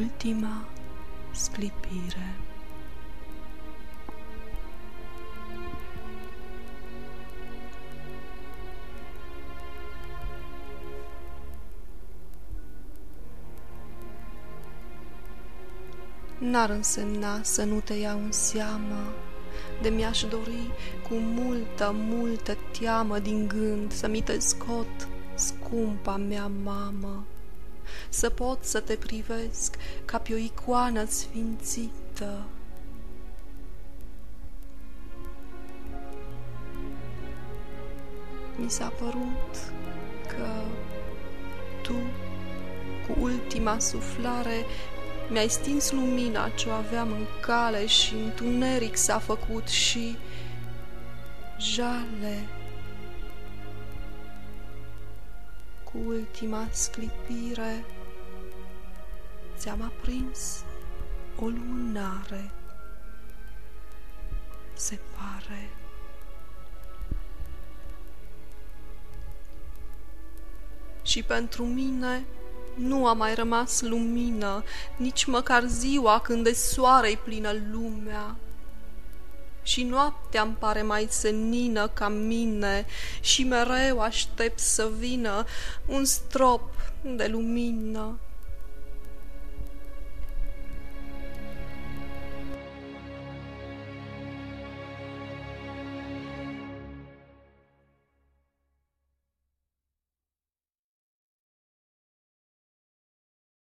ultima sclipire. N-ar însemna să nu te iau în seamă, de mi-aș dori cu multă, multă teamă din gând să mi te scot, scumpa mea mamă, să pot să te privesc ca pe o icoană sfințită. Mi s-a părut că tu, cu ultima suflare, mi-ai stins lumina ce o aveam în cale și întuneric s-a făcut și jale. Cu ultima sclipire ți-am aprins o lumânare, se pare. Și pentru mine nu a mai rămas lumină, nici măcar ziua când de soare plină lumea. Și noaptea îmi pare mai senină ca mine și mereu aștept să vină un strop de lumină.